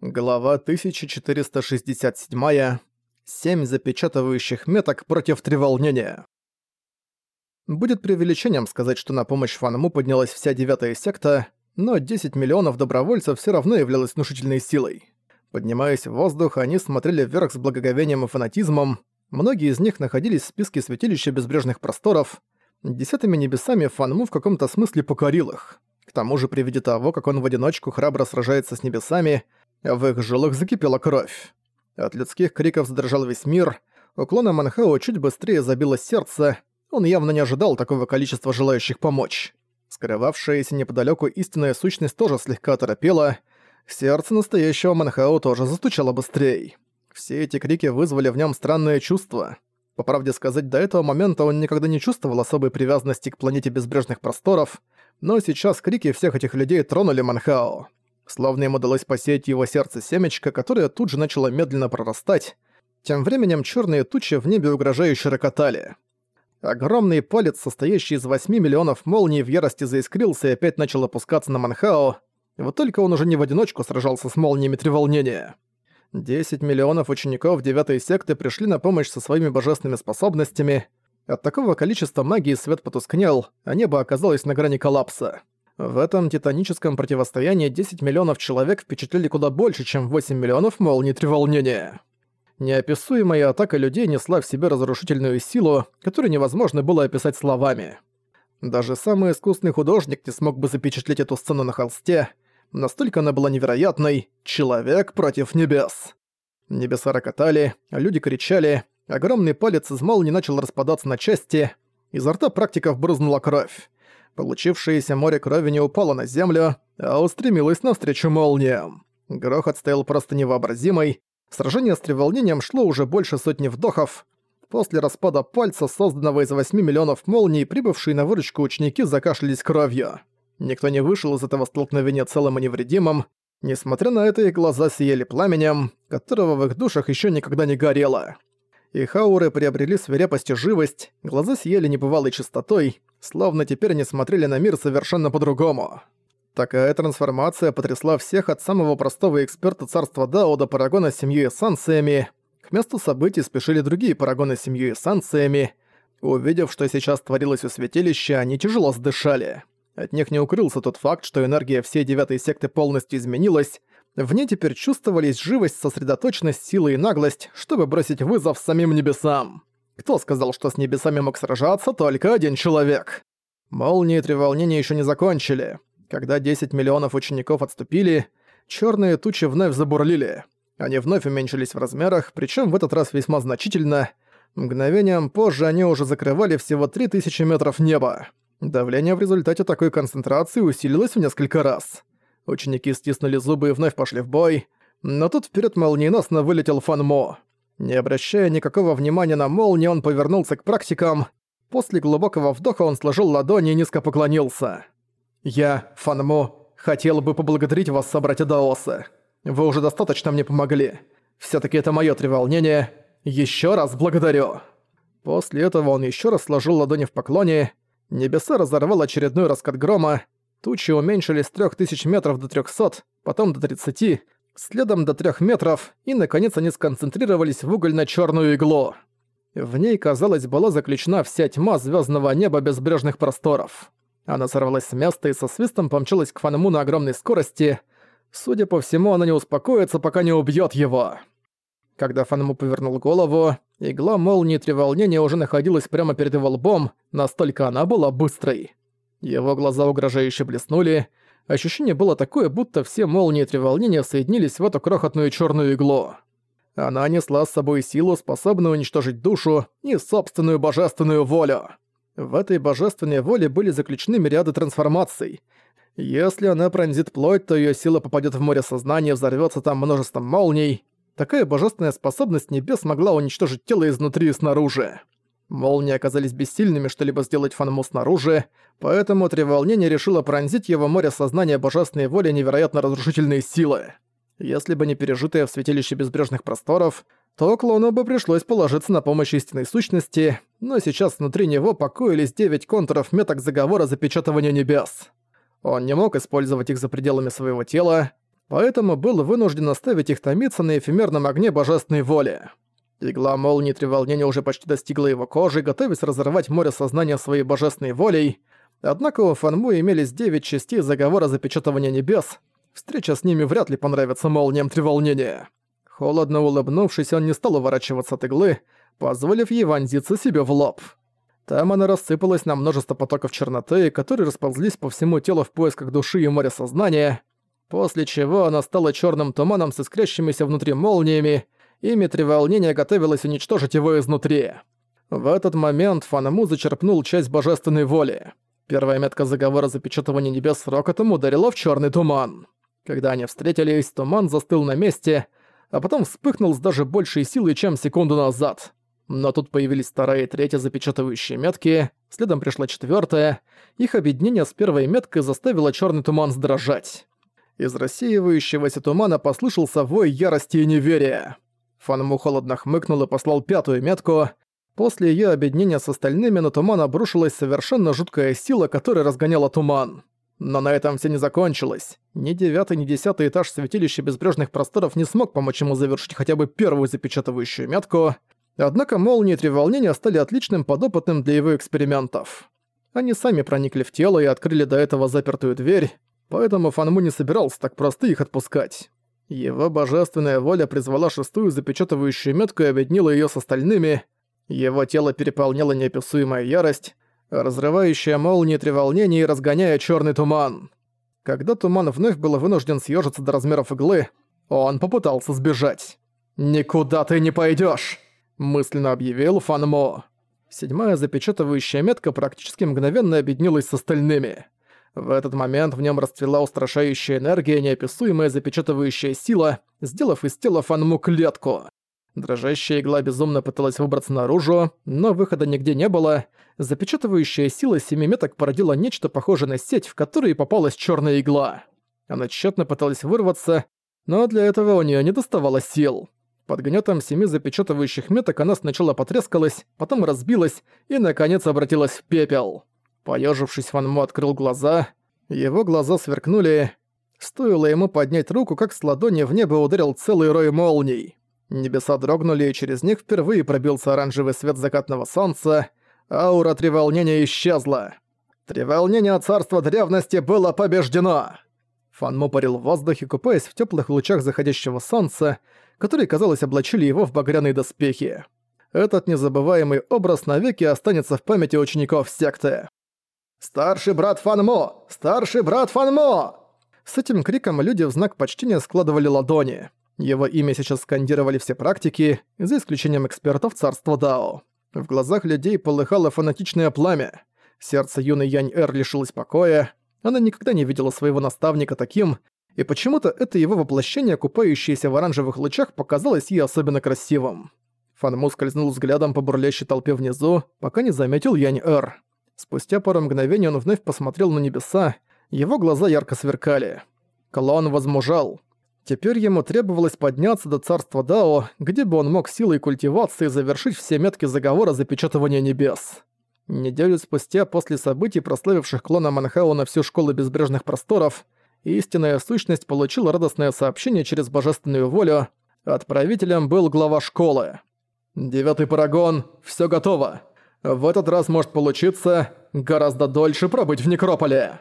Глава 1467. Семь запечатывающих меток против треволнения. Будет преувеличением сказать, что на помощь Фанму поднялась вся девятая секта, но 10 миллионов добровольцев все равно являлось внушительной силой. Поднимаясь в воздух, они смотрели вверх с благоговением и фанатизмом. Многие из них находились в списке святилища безбрежных просторов. Десятыми небесами Фанму в каком-то смысле покорил их. К тому же, при виде того, как он в одиночку храбро сражается с небесами, в их жилах закипела кровь. От людских криков задрожал весь мир. У клона Манхао чуть быстрее забилось сердце. Он явно не ожидал такого количества желающих помочь. Скрывавшаяся неподалеку истинная сущность тоже слегка торопела. Сердце настоящего Манхао тоже застучало быстрее. Все эти крики вызвали в нем странное чувство. По правде сказать, до этого момента он никогда не чувствовал особой привязанности к планете безбрежных просторов, но сейчас крики всех этих людей тронули Манхао. Словно им удалось посеять его сердце семечко, которое тут же начало медленно прорастать. Тем временем черные тучи в небе угрожающе рокотали. Огромный палец, состоящий из 8 миллионов молний, в ярости заискрился и опять начал опускаться на Манхао. Вот только он уже не в одиночку сражался с молниями треволнения. 10 миллионов учеников девятой секты пришли на помощь со своими божественными способностями. От такого количества магии свет потускнел, а небо оказалось на грани коллапса. В этом титаническом противостоянии 10 миллионов человек впечатлили куда больше, чем 8 миллионов молний треволнения. Неописуемая атака людей несла в себе разрушительную силу, которую невозможно было описать словами. Даже самый искусный художник не смог бы запечатлеть эту сцену на холсте, настолько она была невероятной «Человек против небес». Небеса рокотали, люди кричали, огромный палец из молнии начал распадаться на части, изо рта практиков брызнула кровь. Получившееся море крови не упало на землю, а устремилось навстречу молниям. Грохот стоял просто невообразимый. Сражение с треволнением шло уже больше сотни вдохов. После распада пальца, созданного из 8 миллионов молний, прибывшие на выручку ученики закашлялись кровью. Никто не вышел из этого столкновения целым и невредимым. Несмотря на это, их глаза сияли пламенем, которого в их душах еще никогда не горело. Их ауры приобрели свирепость и живость, глаза сияли небывалой чистотой, словно теперь они смотрели на мир совершенно по-другому. Такая трансформация потрясла всех от самого простого эксперта царства Дао до парагона с семьей эссанциями. К месту событий спешили другие парагоны с семьей эссанциями. Увидев, что сейчас творилось у святилища, они тяжело сдышали. От них не укрылся тот факт, что энергия всей девятой секты полностью изменилась. В ней теперь чувствовались живость, сосредоточенность, сила и наглость, чтобы бросить вызов самим небесам. Кто сказал, что с небесами мог сражаться только один человек? Молнии и треволнения еще не закончили. Когда 10 миллионов учеников отступили, черные тучи вновь забурлили. Они вновь уменьшились в размерах, причем в этот раз весьма значительно. Мгновением позже они уже закрывали всего 3000 метров неба. Давление в результате такой концентрации усилилось в несколько раз. Ученики стиснули зубы и вновь пошли в бой, но тут вперед молниеносно вылетел Фан Мо. Не обращая никакого внимания на молнию, он повернулся к практикам. После глубокого вдоха он сложил ладони и низко поклонился. «Я, Фанмо, хотел бы поблагодарить вас, собратья Даоса. Вы уже достаточно мне помогли. все таки это моё треволнение. Еще раз благодарю». После этого он еще раз сложил ладони в поклоне. Небеса разорвал очередной раскат грома. Тучи уменьшились с 3000 метров до 300, потом до 30, следом до трех метров, и, наконец, они сконцентрировались в угольно-черную иглу. В ней, казалось, была заключена вся тьма звездного неба безбрежных просторов. Она сорвалась с места и со свистом помчалась к Фанму на огромной скорости. Судя по всему, она не успокоится, пока не убьет его. Когда Фанму повернул голову, игла молнии треволнения уже находилась прямо перед его лбом, настолько она была быстрой. Его глаза угрожающе блеснули, Ощущение было такое, будто все молнии треволнения соединились в эту крохотную черную иглу. Она несла с собой силу, способную уничтожить душу и собственную божественную волю. В этой божественной воле были заключены мириады трансформаций. Если она пронзит плоть, то ее сила попадет в море сознания, взорвется там множеством молний. Такая божественная способность небес могла уничтожить тело изнутри и снаружи. Молнии оказались бессильными что-либо сделать Фанму снаружи, поэтому треволнение решило пронзить его море сознания божественной воли невероятно разрушительные силы. Если бы не пережитое в святилище безбрежных просторов, то клону бы пришлось положиться на помощь истинной сущности, но сейчас внутри него покоились девять контуров меток заговора запечатывания небес. Он не мог использовать их за пределами своего тела. поэтому был вынужден оставить их томиться на эфемерном огне божественной воли. Игла молнии треволнения уже почти достигла его кожи, готовясь разорвать море сознания своей божественной волей. Однако у Фанму имелись девять частей заговора запечатывания небес. Встреча с ними вряд ли понравится молниям треволнения. Холодно улыбнувшись, он не стал уворачиваться от иглы, позволив ей вонзиться себе в лоб. Там она рассыпалась на множество потоков черноты, которые расползлись по всему телу в поисках души и моря сознания, после чего она стала черным туманом с искрящимися внутри молниями, и метриволнение готовилось уничтожить его изнутри. В этот момент Фанаму зачерпнул часть божественной воли. Первая метка заговора запечатывания небес рокотом ударила в черный туман. Когда они встретились, туман застыл на месте, а потом вспыхнул с даже большей силой, чем секунду назад. Но тут появились вторая и третья запечатывающие метки, следом пришла четвертая. Их объединение с первой меткой заставило черный туман сдрожать. Из рассеивающегося тумана послышался вой ярости и неверия. Фанму холодно хмыкнул и послал пятую метку. После ее объединения с остальными на туман обрушилась совершенно жуткая сила, которая разгоняла туман. Но на этом все не закончилось. Ни девятый, ни десятый этаж святилища безбрежных просторов не смог помочь ему завершить хотя бы первую запечатывающую метку. Однако молнии и треволнения стали отличным подопытным для его экспериментов. Они сами проникли в тело и открыли до этого запертую дверь, поэтому Фанму не собирался так просто их отпускать. Его божественная воля призвала шестую запечатывающую метку и объединила её с остальными. Его тело переполняло неописуемая ярость, разрывающая молнии треволнений и разгоняя чёрный туман. Когда туман вновь был вынужден съёжиться до размеров иглы, он попытался сбежать. «Никуда ты не пойдёшь!» – мысленно объявил Фанмо. Седьмая запечатывающая метка практически мгновенно объединилась с остальными – в этот момент в нем расцвела устрашающая энергия, неописуемая запечатывающая сила, сделав из тела Фанму клетку. Дрожащая игла безумно пыталась выбраться наружу, но выхода нигде не было. Запечатывающая сила семи меток породила нечто похожее на сеть, в которой попалась черная игла. Она тщетно пыталась вырваться, но для этого у нее не доставало сил. Под гнетом семи запечатывающих меток она сначала потрескалась, потом разбилась и, наконец, обратилась в пепел. Поёжившись, Ван Мо открыл глаза. Его глаза сверкнули. Стоило ему поднять руку, как с ладони в небо ударил целый рой молний. Небеса дрогнули, и через них впервые пробился оранжевый свет закатного солнца. Аура треволнения исчезла. Треволнение царства древности было побеждено! Фанмо парил в воздухе, купаясь в теплых лучах заходящего солнца, которые, казалось, облачили его в багряные доспехи. Этот незабываемый образ навеки останется в памяти учеников секты. «Старший брат Фанмо! Старший брат Фанмо!» С этим криком люди в знак почтения складывали ладони. Его имя сейчас скандировали все практики, за исключением экспертов царства Дао. В глазах людей полыхало фанатичное пламя. Сердце юной Янь-Эр лишилось покоя. Она никогда не видела своего наставника таким, и почему-то это его воплощение, купающееся в оранжевых лучах, показалось ей особенно красивым. Фанму скользнул взглядом по бурлящей толпе внизу, пока не заметил Янь-Эр. Спустя пару мгновений он вновь посмотрел на небеса, его глаза ярко сверкали. Клон возмужал. Теперь ему требовалось подняться до царства Дао, где бы он мог силой культивации завершить все метки заговора запечатывания небес. Неделю спустя после событий, прославивших клона Манхау на всю школу безбрежных просторов, истинная сущность получила радостное сообщение через божественную волю. Отправителем был глава школы. «Девятый парагон, все готово. В этот раз может получиться гораздо дольше пробыть в Некрополе.